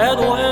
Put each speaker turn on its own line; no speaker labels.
أشهد أن